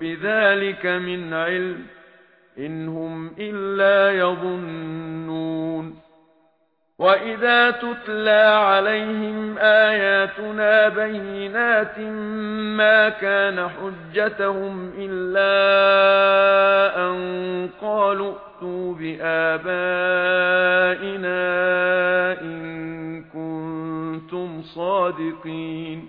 بذلك من علم إن هم إلا يظنون وَإِذَا تُتْلَى عَلَيْهِمْ آيَاتُنَا بَيِّنَاتٍ مَا كَانَ حُجَّتُهُمْ إِلَّا أَن قَالُوا ائتوا بِآبَائِنَا إِن كُنتُمْ صَادِقِينَ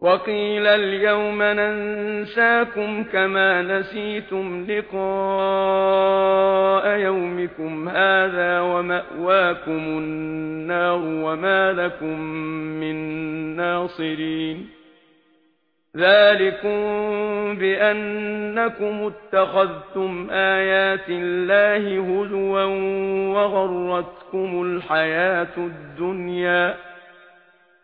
وَقِيلَ الْيَوْمَ نَنسَاكُمْ كَمَا نَسِيتُمْ لِقَاءَ يَوْمِكُمْ هَذَا وَمَأْوَاكُمُ النَّارُ وَمَا لَكُمْ مِنْ نَاصِرِينَ. ذَلِكُمْ بِأَنَّكُمْ اتَّخَذْتُمْ آيَاتِ اللَّهِ هُزُوًا وَغَرَّتْكُمُ الْحَيَاةُ الدُّنْيَا.